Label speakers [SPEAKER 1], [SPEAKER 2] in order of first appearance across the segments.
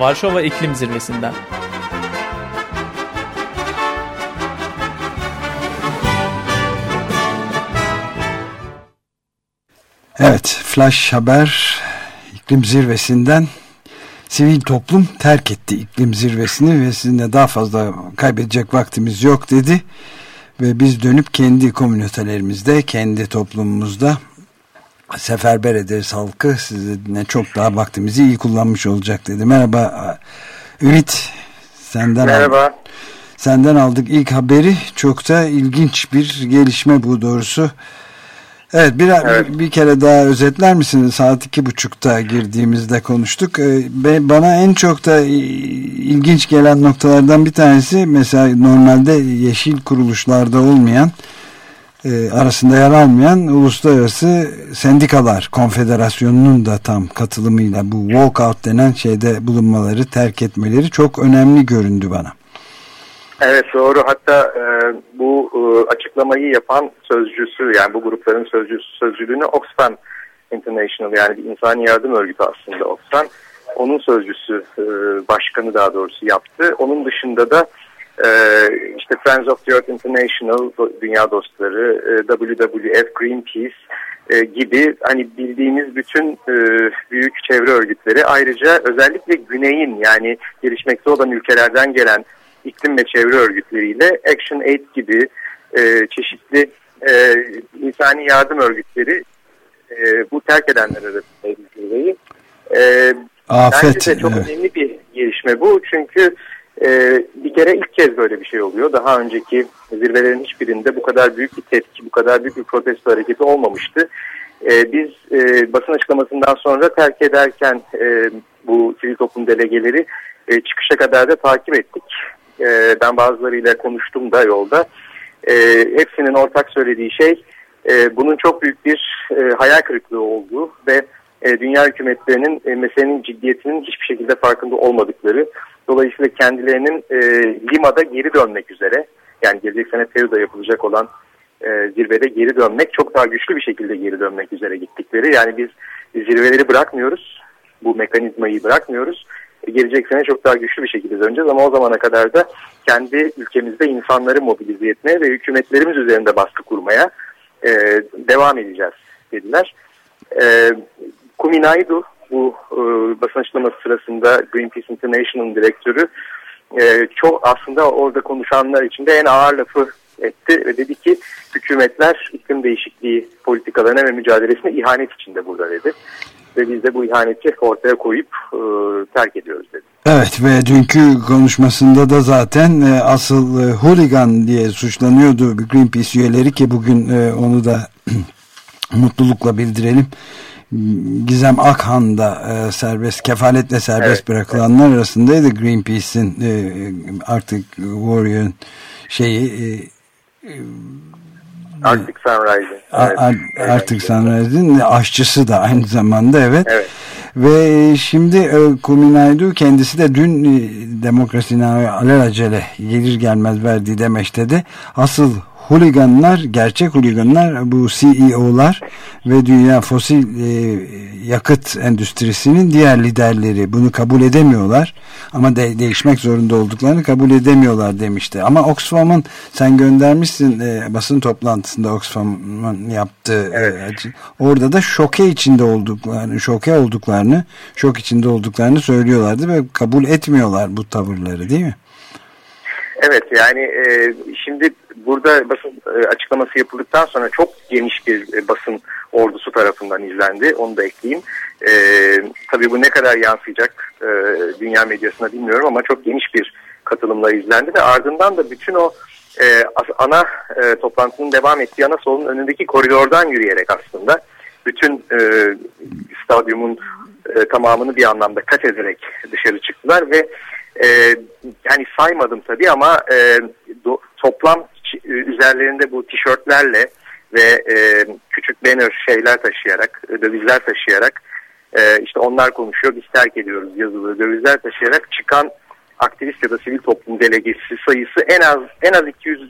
[SPEAKER 1] Varşova İklim Zirvesi'nden.
[SPEAKER 2] Evet, Flash Haber iklim zirvesinden sivil toplum terk etti iklim zirvesini ve sizinle daha fazla kaybedecek vaktimiz yok dedi. Ve biz dönüp kendi komünitelerimizde, kendi toplumumuzda seferber ederiz halkı. Sizinle çok daha vaktimizi iyi kullanmış olacak dedi. Merhaba Ümit. Senden
[SPEAKER 3] Merhaba. Aldık.
[SPEAKER 2] Senden aldık ilk haberi. Çok da ilginç bir gelişme bu doğrusu. Evet bir, evet. bir kere daha özetler misiniz? Saat iki buçukta girdiğimizde konuştuk. Ve bana en çok da ilginç gelen noktalardan bir tanesi mesela normalde yeşil kuruluşlarda olmayan e, arasında yer almayan uluslararası sendikalar konfederasyonunun da tam katılımıyla bu walkout denen şeyde bulunmaları terk etmeleri çok önemli göründü bana.
[SPEAKER 3] Evet doğru hatta e, bu e, açıklamayı yapan sözcüsü yani bu grupların sözcüsü sözcülüğünü Oxfam International yani bir insani yardım örgütü aslında Oxfam onun sözcüsü e, başkanı daha doğrusu yaptı. Onun dışında da işte Friends of the Earth International Dünya Dostları, e, WWF, Greenpeace e, gibi hani bildiğimiz bütün e, büyük çevre örgütleri ayrıca özellikle güneyin yani gelişmekte olan ülkelerden gelen iklim ve çevre örgütleriyle Action Aid gibi çeşitli insani yardım örgütleri bu terk edenler arasında. E, Afet. Bence de çok önemli bir gelişme bu. Çünkü e, bir kere ilk kez bir şey oluyor. Daha önceki zirvelerin hiçbirinde bu kadar büyük bir tepki, bu kadar büyük bir protesto hareketi olmamıştı. E, biz e, basın açıklamasından sonra terk ederken e, bu sivil toplum delegeleri e, çıkışa kadar da takip ettik. E, ben bazılarıyla konuştum da yolda. E, hepsinin ortak söylediği şey e, bunun çok büyük bir e, hayal kırıklığı olduğu ve e, dünya hükümetlerinin e, meselenin ciddiyetinin hiçbir şekilde farkında olmadıkları. Dolayısıyla kendilerinin e, Lima'da geri dönmek üzere yani gelecek sene Peru'da yapılacak olan e, zirvede geri dönmek çok daha güçlü bir şekilde geri dönmek üzere gittikleri. Yani biz zirveleri bırakmıyoruz. Bu mekanizmayı bırakmıyoruz gelecek sene çok daha güçlü bir şekilde döneceğiz ama o zamana kadar da kendi ülkemizde insanları mobilize etmeye ve hükümetlerimiz üzerinde baskı kurmaya e, devam edeceğiz dediler. E, Kuminaidu bu e, basın açıklaması sırasında Greenpeace International'ın direktörü e, çok aslında orada konuşanlar içinde en ağır lafı etti ve dedi ki hükümetler iklim değişikliği politikalarına ve mücadelesine ihanet içinde burada dedi ve biz de bu ihaneti ortaya koyup e, terk ediyoruz dedi.
[SPEAKER 2] Evet ve dünkü konuşmasında da zaten e, asıl e, hooligan diye suçlanıyordu Greenpeace üyeleri ki bugün e, onu da mutlulukla bildirelim. Gizem Akhan da e, serbest kefaletle serbest evet, bırakılanlar evet. arasındaydı Greenpeace'in e, artık Warrior'ın şeyi e,
[SPEAKER 3] Arctic Sunrise'in.
[SPEAKER 2] Evet. Arctic Sunrise'in aşçısı da aynı zamanda evet.
[SPEAKER 3] Evet.
[SPEAKER 2] Ve şimdi e, Kuminaydu kendisi de dün e, demokrasinin alelacele gelir gelmez verdiği demeçte de asıl huliganlar, gerçek huliganlar bu CEO'lar ve dünya fosil e, yakıt endüstrisinin diğer liderleri bunu kabul edemiyorlar. Ama de, değişmek zorunda olduklarını kabul edemiyorlar demişti. Ama Oxfam'ın sen göndermişsin e, basın toplantısında Oxfam'ın yaptığı e, evet. orada da şoke içinde olduklarını, şoke olduklarını, şok içinde olduklarını söylüyorlardı ve kabul etmiyorlar bu tavırları değil mi?
[SPEAKER 3] Evet yani e, şimdi burada basın e, açıklaması yapıldıktan sonra çok geniş bir e, basın ordusu tarafından izlendi. Onu da ekleyeyim. E, tabii bu ne kadar yansıyacak e, dünya medyasına bilmiyorum ama çok geniş bir katılımla izlendi ve ardından da bütün o e, ana e, toplantının devam ettiği ana salonun önündeki koridordan yürüyerek aslında bütün e, stadyumun e, tamamını bir anlamda kat ederek dışarı çıktılar ve e, yani saymadım tabii ama e, do, toplam üzerlerinde bu tişörtlerle ve e, küçük banner şeyler taşıyarak, dövizler taşıyarak e, işte onlar konuşuyor biz terk ediyoruz yazılı dövizler taşıyarak çıkan aktivist ya da sivil toplum delegesi sayısı en az en az 200-300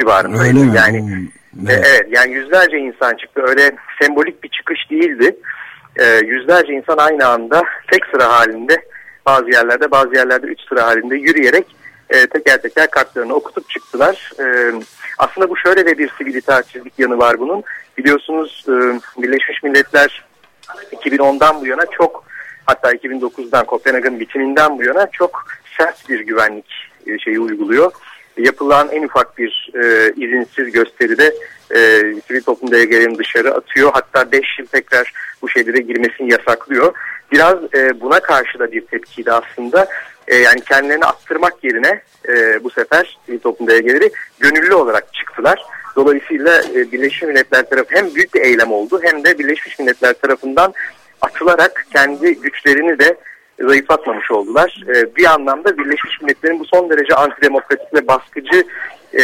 [SPEAKER 3] civarında.
[SPEAKER 2] Öyle mi?
[SPEAKER 3] Yani, hmm, evet. evet yani yüzlerce insan çıktı. Öyle sembolik bir çıkış değildi. E, yüzlerce insan aynı anda tek sıra halinde bazı yerlerde bazı yerlerde üç sıra halinde yürüyerek e, teker teker kartlarını okutup çıktılar. E, aslında bu şöyle de bir sivil itaatçilik yanı var bunun. Biliyorsunuz e, Birleşmiş Milletler 2010'dan bu yana çok hatta 2009'dan Kopenhag'ın bitiminden bu yana çok sert bir güvenlik e, şeyi uyguluyor. Yapılan en ufak bir e, izinsiz gösteride e, sivil toplum delegelerini dışarı atıyor. Hatta 5 yıl tekrar bu şeylere girmesini yasaklıyor. Biraz e, buna karşı da bir tepkiydi aslında. E, yani kendilerini attırmak yerine e, bu sefer sivil toplum delegeleri gönüllü olarak çıktılar. Dolayısıyla e, Birleşmiş Milletler tarafı hem büyük bir eylem oldu hem de Birleşmiş Milletler tarafından atılarak kendi güçlerini de zayıflatmamış oldular. E, bir anlamda Birleşmiş Milletler'in bu son derece antidemokratik ve baskıcı e,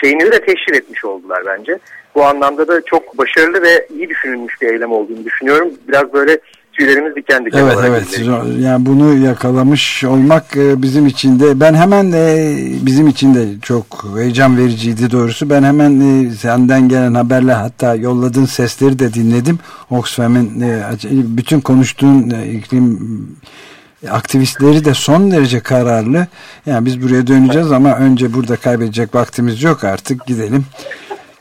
[SPEAKER 3] şeyini de teşhir etmiş oldular bence. Bu anlamda da çok başarılı ve iyi düşünülmüş bir eylem olduğunu düşünüyorum. Biraz böyle tüylerimiz diken diken
[SPEAKER 2] evet, evet. Gidelim. Yani bunu yakalamış olmak e, bizim için de ben hemen de bizim için de çok heyecan vericiydi doğrusu. Ben hemen e, senden gelen haberle hatta yolladığın sesleri de dinledim. Oxfam'ın e, bütün konuştuğun iklim aktivistleri de son derece kararlı. Yani biz buraya döneceğiz ama önce burada kaybedecek vaktimiz yok artık gidelim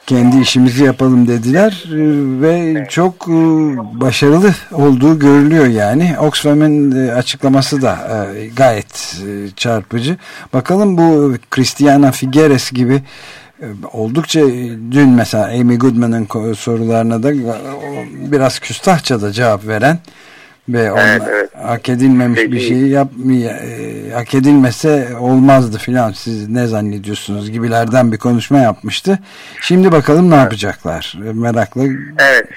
[SPEAKER 2] kendi işimizi yapalım dediler e, ve çok e, başarılı olduğu görülüyor yani. Oxfam'ın e, açıklaması da gayet çarpıcı. Bakalım bu Christiana Figueres gibi oldukça dün mesela Amy Goodman'ın sorularına da biraz küstahça da cevap veren ve evet, evet. hak edilmemiş Peki. bir şeyi yapmaya e, hak edilmese olmazdı filan siz ne zannediyorsunuz gibilerden bir konuşma yapmıştı. Şimdi bakalım ne evet. yapacaklar merakla.
[SPEAKER 3] Evet.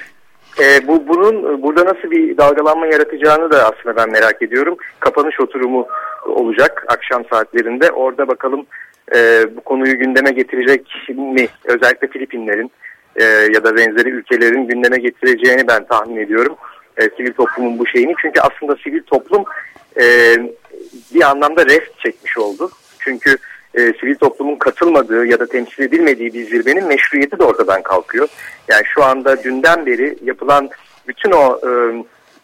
[SPEAKER 3] E, bu bunun burada nasıl bir dalgalanma yaratacağını da aslında ben merak ediyorum. Kapanış oturumu olacak akşam saatlerinde. Orada bakalım e, bu konuyu gündeme getirecek mi? Özellikle Filipinlerin e, ya da benzeri ülkelerin gündeme getireceğini ben tahmin ediyorum e, sivil toplumun bu şeyini. Çünkü aslında sivil toplum e, bir anlamda rest çekmiş oldu. Çünkü e, sivil toplumun katılmadığı ya da temsil edilmediği bir zirvenin meşruiyeti de ortadan kalkıyor. Yani şu anda dünden beri yapılan bütün o e,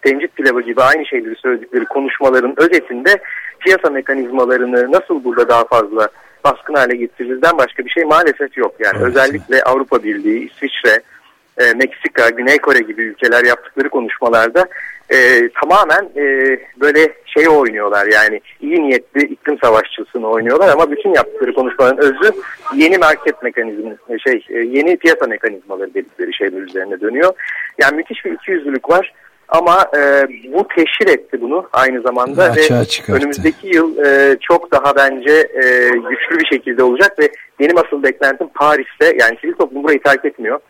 [SPEAKER 3] tencit pilavı gibi aynı şeyleri söyledikleri konuşmaların özetinde piyasa mekanizmalarını nasıl burada daha fazla baskın hale getirilirden başka bir şey maalesef yok. Yani evet. özellikle Avrupa Birliği, İsviçre, e, Meksika, Güney Kore gibi ülkeler yaptıkları konuşmalarda e, tamamen e, böyle şey oynuyorlar yani iyi niyetli iklim savaşçısını oynuyorlar ama bütün yaptıkları konuşmaların özü yeni market mekanizmi şey e, yeni piyasa mekanizmaları dedikleri şeyler üzerine dönüyor. Yani müthiş bir ikiyüzlülük var. Ama e, bu teşhir etti bunu aynı zamanda Açığa ve çıkarttı. önümüzdeki yıl e, çok daha bence e, güçlü bir şekilde olacak ve benim asıl beklentim Paris'te yani sivil toplum burayı terk etmiyor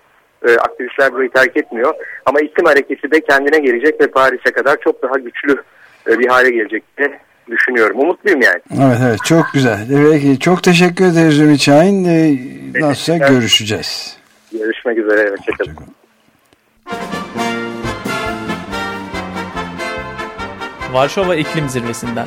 [SPEAKER 3] e, aktivistler burayı terk etmiyor. Ama iklim hareketi de kendine gelecek ve Paris'e kadar çok daha güçlü e, bir hale gelecek diye düşünüyorum. Umutluyum yani.
[SPEAKER 2] Evet evet çok güzel. Peki, çok teşekkür ederiz Ümit Şahin. E, nasılsa görüşeceğiz.
[SPEAKER 3] Görüşmek üzere. Hoşçakalın.
[SPEAKER 1] Varşova İklim Zirvesi'nden.